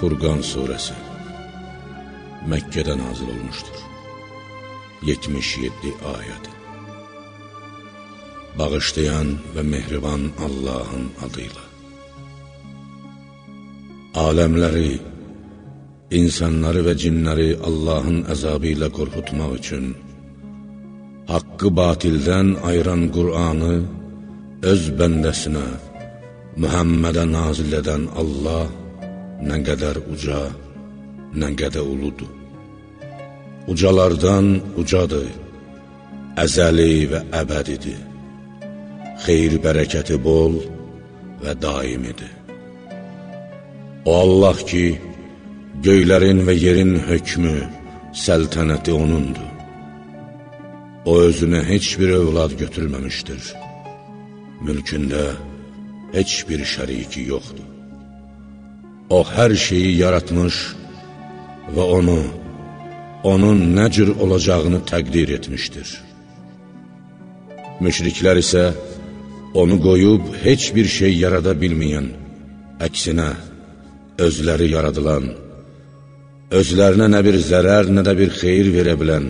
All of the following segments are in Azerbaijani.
Furqan Suresi Məkkədə nazil olmuşdur. 77 ayəd Bağışlayan və mehriban Allahın adıyla Aləmləri, insanları və cinləri Allahın əzabı ilə qorxutmaq üçün haqqı batildən ayıran Qur'anı öz bəndəsinə, Mühəmmədə nazil edən Allah nə qədər uca, nə qədər uludur. Ucalardan ucadır, əzəli və əbədidir. Xeyir bərəkəti bol və daimidir. O Allah ki, göylərin və yerin hökmü, səltənəti O'nundur. O özünə heç bir övlad götürməmişdir. Mülkündə heç bir şəriki yoxdur. O hər şeyi yaratmış və onu, onun nə cür olacağını təqdir etmişdir. Müşriklər isə onu qoyub heç bir şey yarada bilməyən, əksinə, özləri yaradılan, özlərinə nə bir zərər, nə də bir xeyir verə bilən,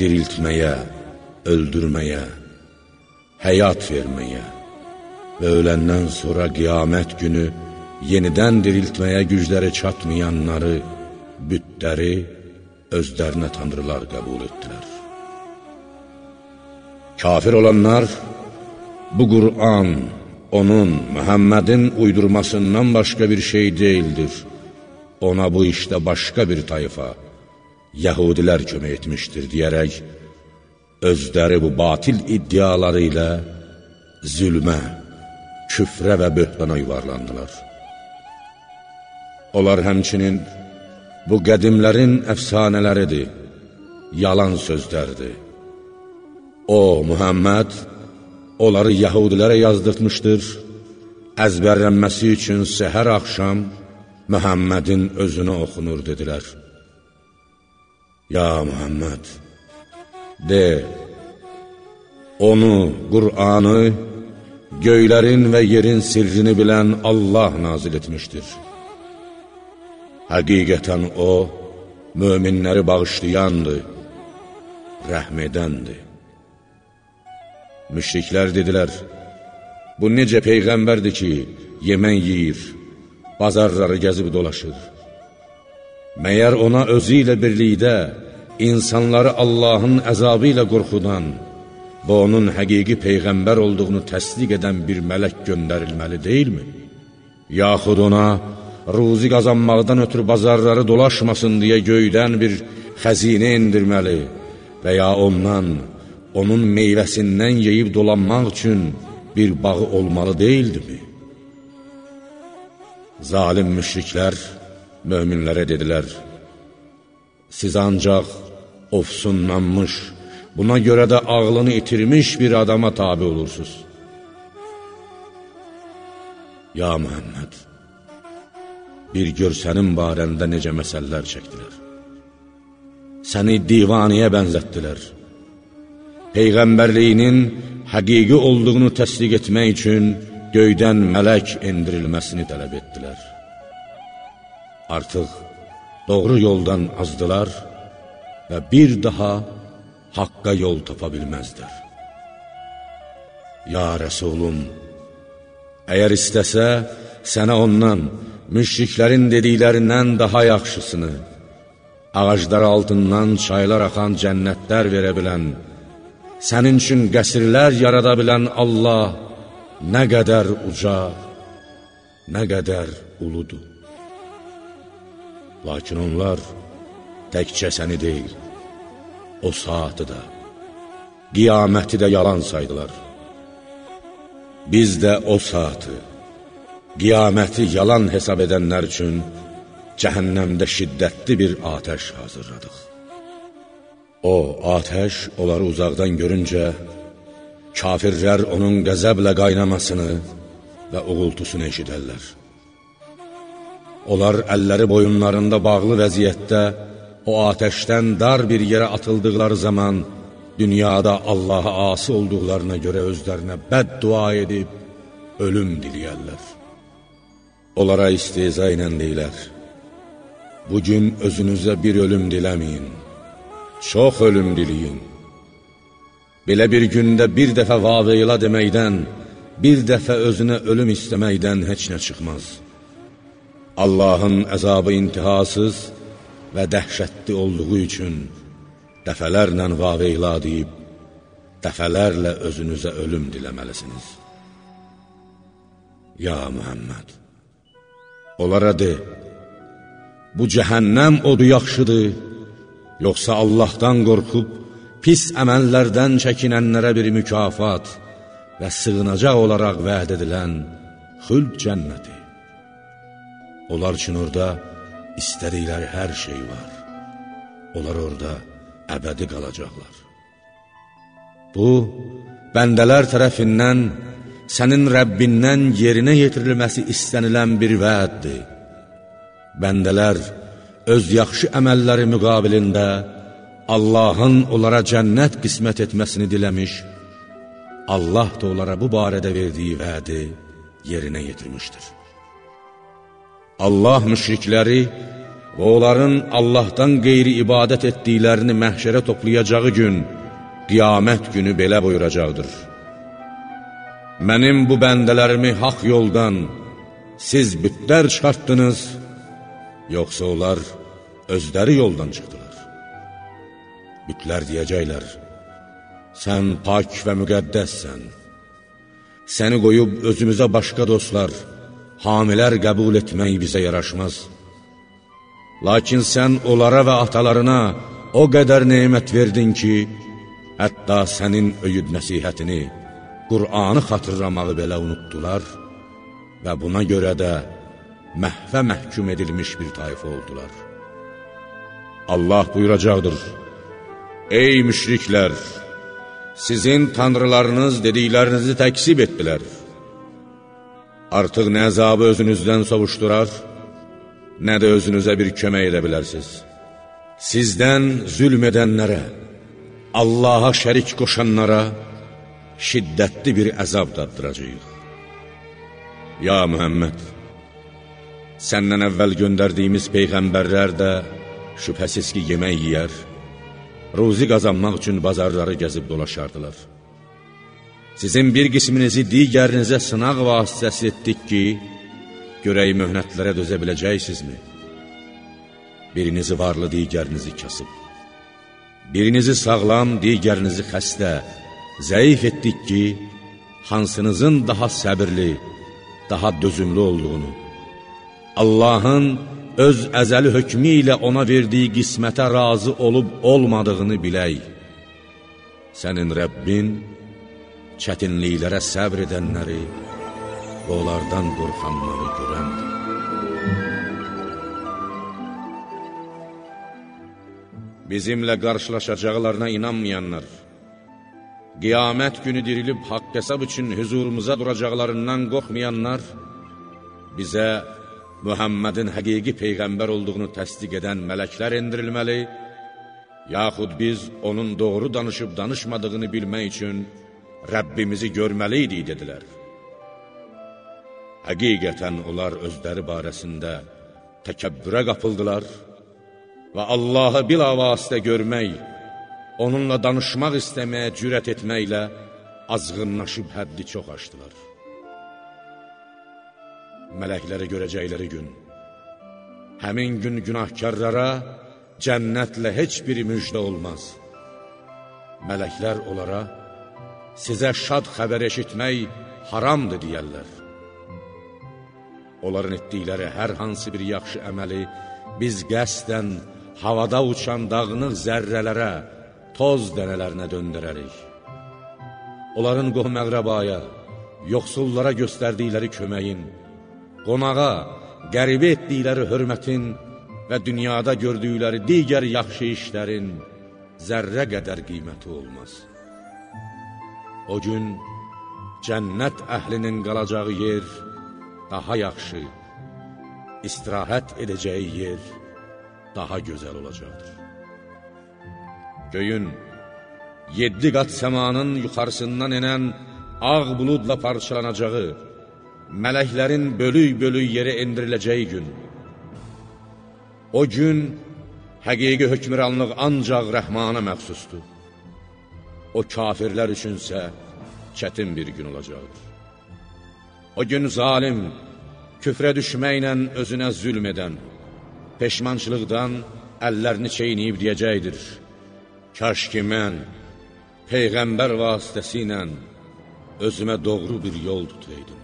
diriltməyə, öldürməyə, həyat verməyə və öləndən sonra qiyamət günü yenidən diriltməyə gücləri çatmayanları, bütləri özlərinə tanrılar qəbul etdilər. Kafir olanlar, bu Qur'an, onun, Məhəmmədin uydurmasından başqa bir şey deyildir. Ona bu işdə başqa bir tayfa, Yəhudilər kömək etmişdir, deyərək, özləri bu batil iddiaları ilə zülmə, küfrə və böhtana yuvarlandılar. Onlar həmçinin bu qədimlərin əfsanələridir, yalan sözlərdir. O, Muhammed, onları yəhudilərə yazdırtmışdır, əzbərlənməsi üçün səhər axşam Mühəmmədin özünə oxunur, dedilər. Ya Muhammed, de, onu, Qur'anı, göylərin və yerin sirrini bilən Allah nazil etmişdir. Həqiqətən O, möminləri bağışlayandır, rəhm edəndir. Müşriklər dedilər, bu necə Peyğəmbərdir ki, yemən yeyir, bazarları gəzib dolaşır. Məyər ona özü ilə birlikdə insanları Allahın əzabı ilə qorxudan və onun həqiqi Peyğəmbər olduğunu təsdiq edən bir mələk göndərilməli deyilmi? Yaxud ona ruzi qazanmaqdan ötürü bazarları dolaşmasın deyə göydən bir xəzinə indirməli və ya ondan, onun meyvəsindən yeyib dolanmaq üçün bir bağı olmalı deyildimi? Zalim müşriklər möminlərə dedilər, siz ancaq ofsunlanmış, buna görə də ağlını itirmiş bir adama tabi olursunuz. Ya Muhammed! Bir gör sənin barəndə necə məsələlər çəkdilər. Səni divaniyə bənzətdilər. Peyğəmbərliyinin həqiqi olduğunu təsdiq etmək üçün göydən mələk endirilməsini tələb etdilər. Artıq doğru yoldan azdılar və bir daha haqqa yol tapa bilməzdər. Ya Rəsulum, əgər istəsə, sənə ondan, müşriklərin dediklərindən daha yaxşısını, ağaclar altından çaylar axan cənnətlər verə bilən, sənin üçün qəsrlər yarada bilən Allah nə qədər uca, nə qədər uludur. Lakin onlar təkcə səni deyil, o saatı da, qiyaməti də yalan saydılar. Biz də o saatı, Qiyaməti yalan hesab edənlər üçün cəhənnəmdə şiddətli bir atəş hazırladıq. O, atəş onları uzaqdan görüncə, kafirlər onun qəzəblə qaynamasını və uğultusunu eşidərlər. Onlar əlləri boyunlarında bağlı vəziyyətdə o atəşdən dar bir yerə atıldıqları zaman dünyada Allaha asi olduqlarına görə özlərinə bəd dua edib ölüm diliyərlər. Onlara isteza ilə deyilər, Bugün özünüzə bir ölüm diləməyin, çox ölüm diləyin. Belə bir gündə bir dəfə vaveyla deməkdən, bir dəfə özünə ölüm istəməkdən heç nə çıxmaz. Allahın əzabı intihasız və dəhşətli olduğu üçün dəfələrlə vaveyla deyib, dəfələrlə özünüzə ölüm diləməlisiniz. Ya Muhammed, onlara de, bu cəhənnəm odu yaxşıdır, yoxsa Allahdan qorxub, pis əməllərdən çəkinənlərə bir mükafat və sığınacaq olaraq vəd edilən xülq cənnəti. Onlar üçün orada istədikləri hər şey var. Onlar orada əbədi qalacaqlar. Bu, bəndələr tərəfindən sənin Rəbbindən yerinə yetirilməsi istənilən bir vəddir. Bəndələr öz yaxşı əməlləri müqabilində Allahın onlara cənnət qismət etməsini diləmiş, Allah da onlara bu barədə verdiyi vədi yerinə yetirmişdir. Allah müşrikləri və onların Allahdan qeyri ibadət etdiklərini məhşərə toplayacağı gün, qiyamət günü belə buyuracaqdır. Mənim bu bəndələrimi haq yoldan siz bütlər çıxartdınız, yoxsa onlar özləri yoldan çıxdılar. Bütlər deyəcəklər, sən pak və müqəddəssən, səni qoyub özümüzə başqa dostlar, hamilər qəbul etmək bizə yaraşmaz. Lakin sən onlara və atalarına o qədər neymət verdin ki, hətta sənin öyüd nəsihətini, Qur'anı xatırlamağı belə unutdular və buna görə də məhvə məhkum edilmiş bir tayfa oldular. Allah buyuracaqdır, Ey müşriklər, sizin tanrılarınız dediklərinizi təksib etdilər. Artıq nə əzabı özünüzdən sovuşdurar, nə də özünüzə bir kömək edə bilərsiniz. Sizdən zülm edənlərə, Allaha şərik qoşanlara şiddətli bir əzab daddıracaq. Ya Mühəmməd, Səndən əvvəl göndərdiyimiz peyğəmbərlər də şübhəsiz ki, yemək yiyər, ruzi qazanmaq üçün bazarları gəzib dolaşardılar. Sizin bir qisminizi digərinizə sınaq vasitəsi etdik ki, görək möhnətlərə dözə biləcəksinizmi? Birinizi varlı, digərinizi kasıb. Birinizi sağlam, digərinizi xəstə, zəif etdik ki, hansınızın daha səbirli, daha dözümlü olduğunu, Allahın öz əzəli hökmü ilə ona verdiyi qismətə razı olub olmadığını bilək. Sənin Rəbbin çətinliklərə səbr edənləri onlardan qorxanları görəndir. Bizimlə qarşılaşacaqlarına inanmayanlar, qiyamət günü dirilib haqq hesab üçün hüzurumuza duracaqlarından qorxmayanlar, bizə Mühəmmədin həqiqi peyğəmbər olduğunu təsdiq edən mələklər endirilməli, yaxud biz onun doğru danışıb danışmadığını bilmək üçün Rəbbimizi görməli idik, dedilər. Həqiqətən onlar özləri barəsində təkəbbürə qapıldılar və Allahı bilavasitə görmək, onunla danışmaq istəməyə cürət etməklə azğınlaşıb həddi çox aşdılar mələkləri görəcəkləri gün. Həmin gün günahkarlara cənnətlə heç bir müjdə olmaz. Mələklər onlara, sizə şad xəbər eşitmək haramdır deyərlər. Onların etdikləri hər hansı bir yaxşı əməli biz qəsdən havada uçan dağınıq zərrələrə, toz dənələrinə döndərərik. Onların qohum-əqrəbaya, yoxsullara göstərdikləri köməyin, qonağa, qəribə etdikləri hörmətin və dünyada gördükləri digər yaxşı işlərin zərrə qədər qiyməti olmaz. O gün cənnət əhlinin qalacağı yer daha yaxşı, istirahət edəcəyi yer daha gözəl olacaqdır. Göyün, yeddi qat səmanın yuxarısından enən ağ buludla parçalanacağı, mələklərin bölük-bölük yerə endiriləcəyi gün. O gün həqiqi hökmüranlıq ancaq rəhmana məxsusdur. O kafirlər üçünsə çətin bir gün olacaqdır. O gün zalim, küfrə düşməklə özünə zülm edən, peşmançılıqdan əllərini çeyniyib deyəcəkdir. Kaş ki mən Peyğəmbər vasitəsi ilə özümə doğru bir yol tutaydım.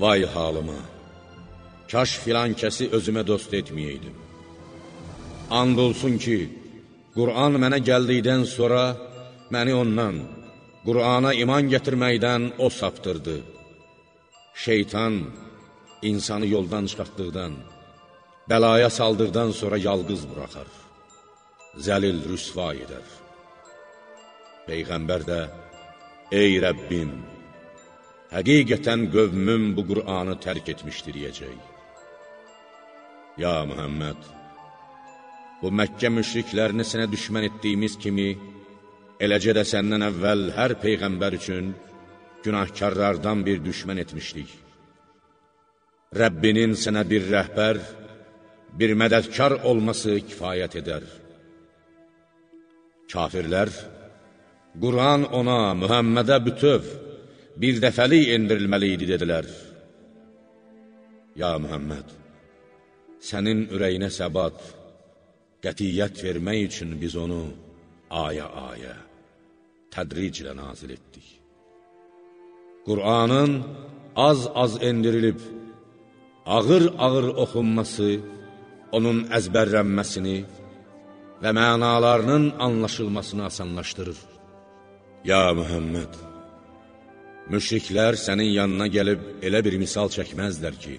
Vay halıma! Kaş filan kəsi özümə dost etməyəydim. And olsun ki, Qur'an mənə gəldikdən sonra məni ondan, Qur'ana iman gətirməkdən o saptırdı. Şeytan insanı yoldan çıxartdıqdan, bəlaya saldıqdan sonra yalqız buraxar, zəlil rüsva edər. Peyğəmbər də, ey Rəbbim, həqiqətən qövmüm bu Qur'anı tərk etmişdir, deyəcək. Ya Mühəmməd, bu Məkkə müşriklərini sənə düşmən etdiyimiz kimi, eləcə də səndən əvvəl hər Peyğəmbər üçün günahkarlardan bir düşmən etmişdik. Rəbbinin sənə bir rəhbər, bir mədədkar olması kifayət edər. Kafirlər, Quran ona, Mühəmmədə bütöv, bir dəfəli endirilməli idi, dedilər. Ya Mühəmməd, sənin ürəyinə səbat, qətiyyət vermək üçün biz onu aya-aya, tədriclə nazil etdik. Qur'anın az-az endirilib, ağır-ağır oxunması, onun əzbərlənməsini və mənalarının anlaşılmasını asanlaşdırır. Ya Mühəmməd, müşriklər sənin yanına gəlib elə bir misal çəkməzlər ki,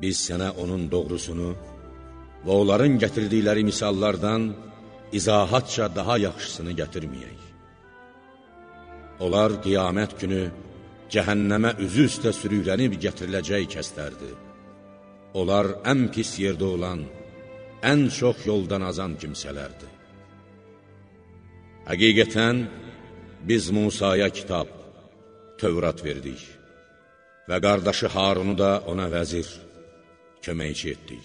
biz sənə onun doğrusunu və onların gətirdikləri misallardan izahatça daha yaxşısını gətirməyək. Onlar qiyamət günü cəhənnəmə üzü üstə sürüklənib gətiriləcək kəslərdir. Onlar ən pis yerdə olan, ən çox yoldan azan kimsələrdir. Həqiqətən, biz Musaya kitab, Tövrat verdik və qardaşı Harunu da ona vəzir, köməkçi etdik.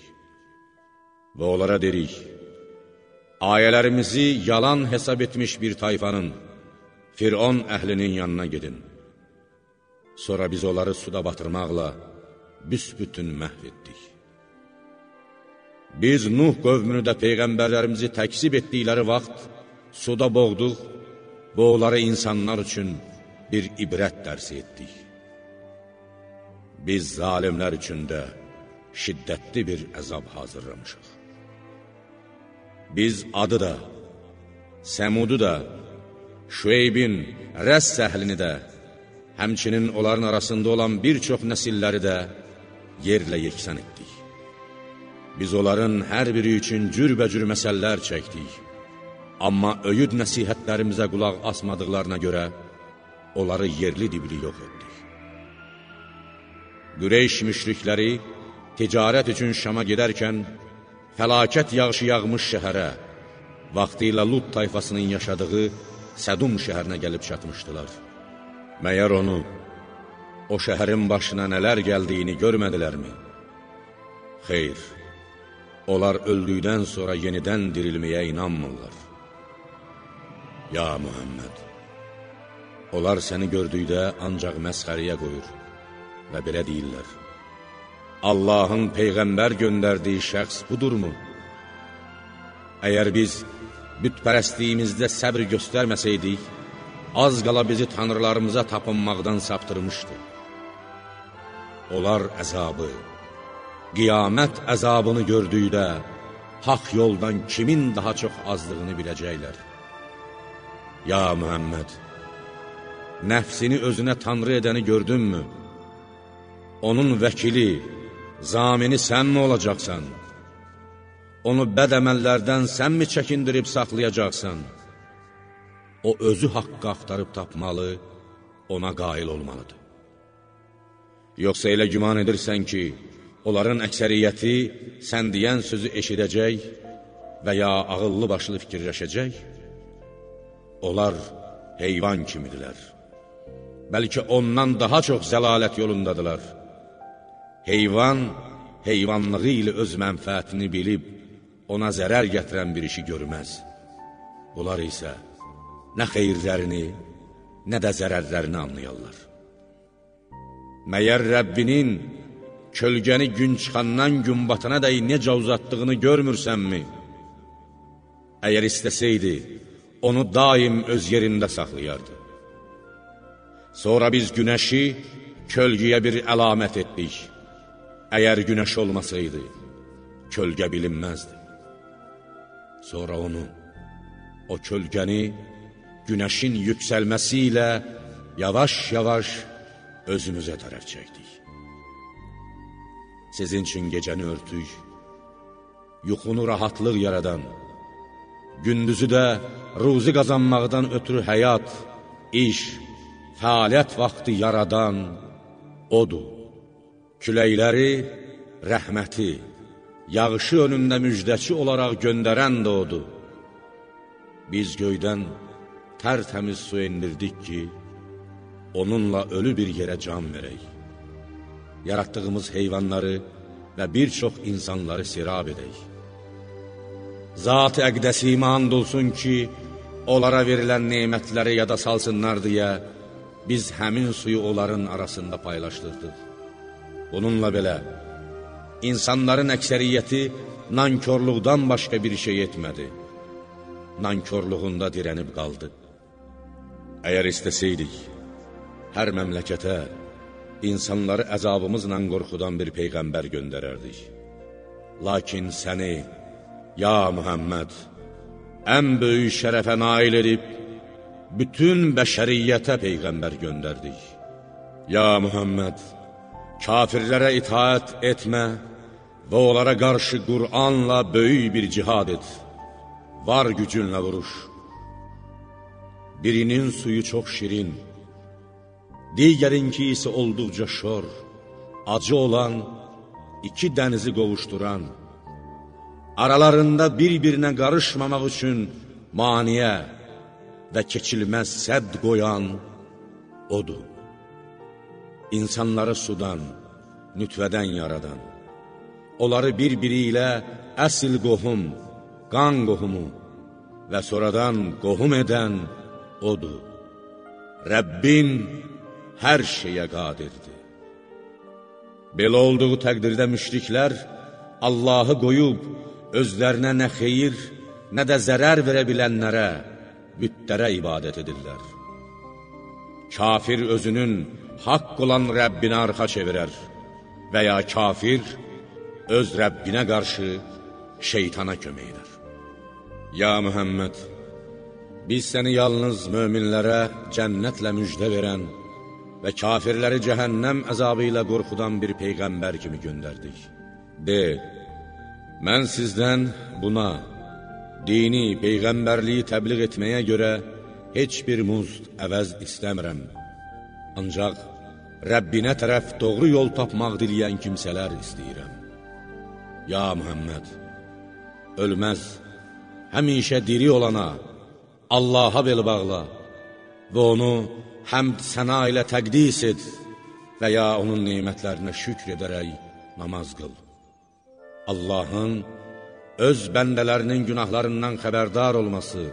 Və onlara dedik, ayələrimizi yalan hesab etmiş bir tayfanın, Firon əhlinin yanına gedin. Sonra biz onları suda batırmaqla büsbütün məhv etdik. Biz Nuh qövmünü də Peyğəmbərlərimizi təksib etdikləri vaxt suda boğduq və onları insanlar üçün bir ibrət dərsi etdik. Biz zalimlər üçün də şiddətli bir əzab hazırlamışıq. Biz adı da, Səmudu da, Şüeybin, Rəs səhlini də, həmçinin onların arasında olan bir çox nəsilləri də yerlə yeksan etdik. Biz onların hər biri üçün cürbəcür məsələlər çəkdik. Amma öyüd nəsihətlərimizə qulaq asmadıqlarına görə onları yerli dibli yox etdik. Qüreyş müşrikləri ticarət üçün Şama gedərkən fəlakət yağışı yağmış şəhərə, vaxtı ilə Lut tayfasının yaşadığı Sədum şəhərinə gəlib çatmışdılar. Məyər onu, o şəhərin başına nələr gəldiyini görmədilərmi? Xeyr, onlar öldükdən sonra yenidən dirilməyə inanmırlar. Ya Muhammed, onlar səni gördükdə ancaq məsxəriyə qoyur və belə deyirlər. Allahın Peyğəmbər göndərdiyi şəxs budurmu? Əgər biz bütpərəstliyimizdə səbr göstərməsəydik, az qala bizi tanrılarımıza tapınmaqdan saptırmışdı. Onlar əzabı, qiyamət əzabını gördükdə, haq yoldan kimin daha çox azdığını biləcəklər. Ya Mühəmməd, nəfsini özünə tanrı edəni gördünmü? Onun vəkili, zamini sən mi olacaqsan? onu bəd əməllərdən sənmi çəkindirib saxlayacaqsan? O özü haqqı axtarıb tapmalı, ona qail olmalıdır. Yoxsa elə güman edirsən ki, onların əksəriyyəti sən deyən sözü eşidəcək və ya ağıllı başlı fikirləşəcək? Onlar heyvan kimidirlər. bəlkə ondan daha çox zəlalət yolundadılar. Heyvan, heyvanlığı ilə öz mənfəətini bilib, ona zərər gətirən bir işi görməz. Bunlar isə nə xeyirlərini, nə də zərərlərini anlayarlar. Məyər Rəbbinin kölgəni gün çıxandan gün batana dəy necə uzatdığını görmürsənmi? Əgər istəsəydi, onu daim öz yerində saxlayardı. Sonra biz günəşi kölgəyə bir əlamət etdik. Əgər günəş olmasaydı, kölgə bilinməzdi. Sonra onu, o kölgəni günəşin yüksəlməsi ilə yavaş-yavaş özümüzə tərəf çəkdik. Sizin üçün gecəni örtük, yuxunu rahatlıq yaradan, gündüzü də ruzi qazanmaqdan ötürü həyat, iş, fəaliyyət vaxtı yaradan odur. Küləkləri, rəhməti, yağışı önündə müjdəçi olaraq göndərən də odur. Biz göydən tərtəmiz su endirdik ki, onunla ölü bir yerə can verək. Yaratdığımız heyvanları və bir çox insanları sirab edək. Zat-ı əqdəsi iman olsun ki, onlara verilən neymətləri yada salsınlar deyə, biz həmin suyu onların arasında paylaşdırdıq. Bununla belə, insanların əksəriyyəti nankörluqdan başqa bir şey etmədi. Nankörluğunda dirənib qaldı. Əgər istəsəydik, hər məmləkətə insanları əzabımızla qorxudan bir peyğəmbər göndərərdik. Lakin səni, ya Mühəmməd, ən böyük şərəfə nail edib, bütün bəşəriyyətə Peyğəmbər göndərdik. Ya Muhammed, kafirlərə itaət etmə və onlara qarşı Qur'anla böyük bir cihad et. Var gücünlə vuruş. Birinin suyu çox şirin, digərinki isə olduqca şor, acı olan, iki dənizi qovuşduran, aralarında bir-birinə qarışmamaq üçün maniyə, və keçilməz sədd qoyan odur. İnsanları sudan, nütvədən yaradan, onları bir-biri ilə əsil qohum, qan qohumu və sonradan qohum edən odur. Rəbbin hər şeyə qadirdir. Belə olduğu təqdirdə müşriklər Allahı qoyub, özlərinə nə xeyir, nə də zərər verə bilənlərə, bütlərə ibadət edirlər. Kafir özünün haqq olan Rəbbinə arxa çevirər və ya kafir öz Rəbbinə qarşı şeytana kömək edər. Ya Mühəmməd, biz səni yalnız möminlərə cənnətlə müjdə verən və kafirləri cəhənnəm əzabı ilə qorxudan bir peyğəmbər kimi göndərdik. De, mən sizdən buna, dini, peyğəmbərliyi təbliğ etməyə görə heç bir muzd əvəz istəmirəm. Ancaq Rəbbinə tərəf doğru yol tapmaq diləyən kimsələr istəyirəm. Ya Mühəmməd, ölməz, həmişə diri olana, Allaha bel bağla və onu həmd səna ilə təqdis et və ya onun neymətlərinə şükr edərək namaz qıl. Allahın öz bəndələrinin günahlarından xəbərdar olması,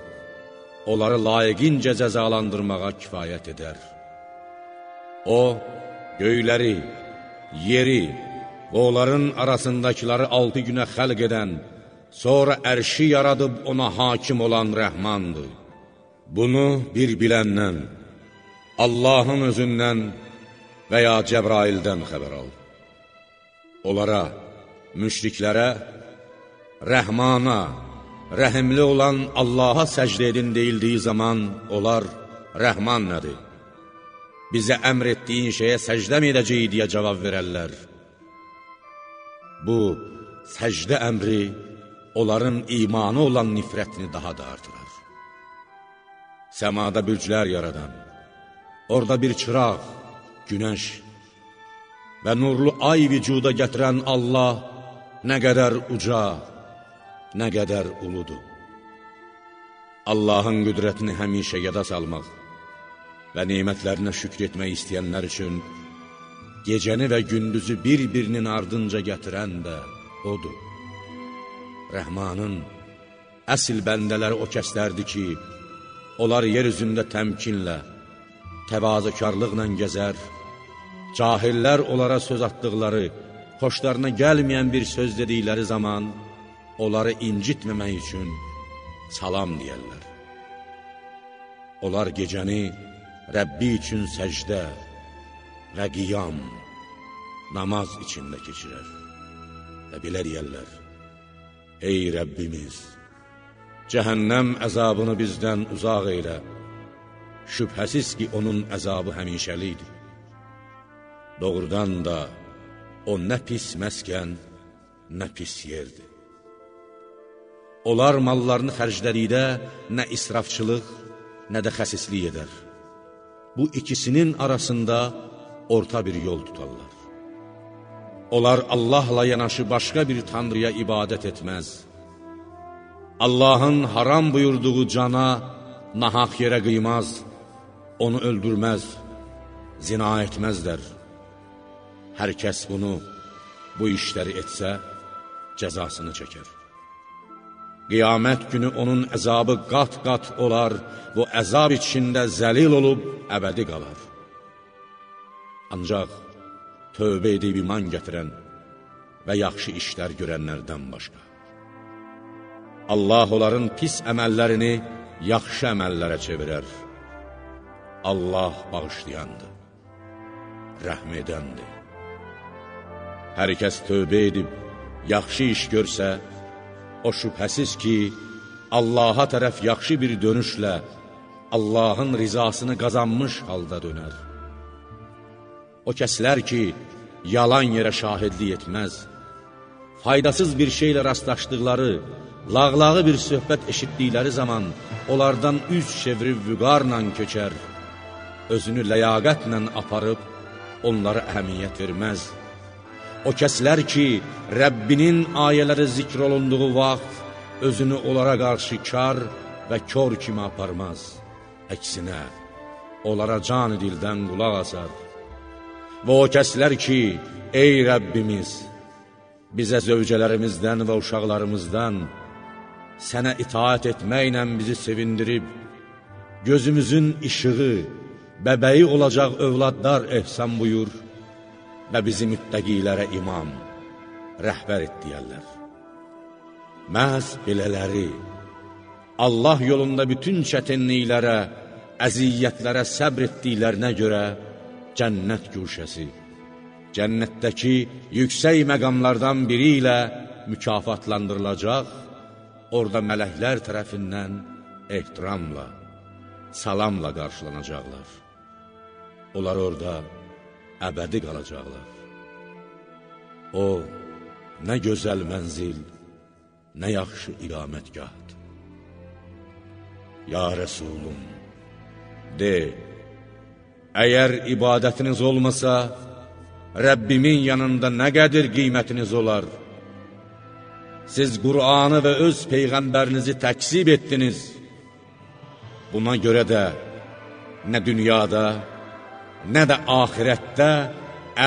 onları layiqincə cəzalandırmağa kifayət edər. O, göyləri, yeri və onların arasındakiləri altı günə xəlq edən, sonra ərşi yaradıb ona hakim olan rəhmandır. Bunu bir biləndən, Allahın özündən və ya Cəbraildən xəbər al. Onlara, müşriklərə, Rəhmana, rəhimli olan Allaha səcdə edin deyildiyi zaman onlar Rəhman nədir? Bizə əmr etdiyin şeyə səcdə mi edəcəyik deyə cavab verərlər. Bu, səcdə əmri onların imanı olan nifrətini daha da artırar. Səmada bürclər yaradan, orada bir çıraq, günəş və nurlu ay vücuda gətirən Allah nə qədər uca, nə qədər uludur. Allahın qüdrətini həmişə yada salmaq, və neymətlərinə şükr etmək istəyənlər üçün gecəni və gündüzü bir-birinin ardınca gətirən də odur. Rəhmanın əsl bəndələri o kəslərdir ki, onlar yer üzündə təmkinlə, təvazökarlıqla gəzər, cahillər onlara söz atdıqları, xoşlarına gəlməyən bir söz dedikləri zaman, onları incitməmək üçün salam deyərlər. Onlar gecəni Rəbbi üçün səcdə və qiyam, namaz içində keçirər və belə deyərlər, Ey Rəbbimiz, cəhənnəm əzabını bizdən uzaq eylə, şübhəsiz ki, onun əzabı həmişəlidir. Doğrudan da o nə pis məskən, nə pis yerdir. Onlar mallarını xərclədikdə nə israfçılıq, nə də xəsislik edər. Bu ikisinin arasında orta bir yol tutarlar. Onlar Allahla yanaşı başqa bir tanrıya ibadət etməz. Allahın haram buyurduğu cana nahaq yerə qıymaz, onu öldürməz, zina etməzlər. Hər kəs bunu, bu işləri etsə, cəzasını çəkər. Qiyamət günü onun əzabı qat-qat olar, bu əzab içində zəlil olub əbədi qalar. Ancaq tövbə edib iman gətirən və yaxşı işlər görənlərdən başqa. Allah onların pis əməllərini yaxşı əməllərə çevirər. Allah bağışlayandır, rəhm edəndir. Hər kəs tövbə edib, yaxşı iş görsə, o şübhəsiz ki, Allaha tərəf yaxşı bir dönüşlə Allahın rizasını qazanmış halda dönər. O kəslər ki, yalan yerə şahidlik etməz, faydasız bir şeylə rastlaşdıqları, lağlağı bir söhbət eşitdikləri zaman onlardan üz çevirib vüqarla köçər, özünü ləyaqətlə aparıb onlara əhəmiyyət verməz. O kəslər ki, Rəbbinin ayələri zikr olunduğu vaxt özünü onlara qarşı kar və kör kimi aparmaz. Əksinə, onlara can dildən qulaq asar. Və o kəslər ki, ey Rəbbimiz, bizə zövcələrimizdən və uşaqlarımızdan sənə itaat etməklə bizi sevindirib, gözümüzün işığı, bəbəyi olacaq övladlar ehsan buyur və bizi müttəqilərə imam, rəhbər et deyərlər. Məhz belələri, Allah yolunda bütün çətinliklərə, əziyyətlərə səbr etdiklərinə görə cənnət güşəsi, cənnətdəki yüksək məqamlardan biri ilə mükafatlandırılacaq, orada mələklər tərəfindən ehtiramla, salamla qarşılanacaqlar. Onlar orada əbədi qalacaqlar. O, nə gözəl mənzil, nə yaxşı iqamətgahdır. Ya Rəsulum, de, əgər ibadətiniz olmasa, Rəbbimin yanında nə qədir qiymətiniz olar? Siz Qur'anı və öz Peyğəmbərinizi təksib etdiniz. Buna görə də nə dünyada, nə də axirətdə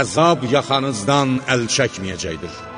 əzab yaxanızdan əl çəkməyəcəkdir.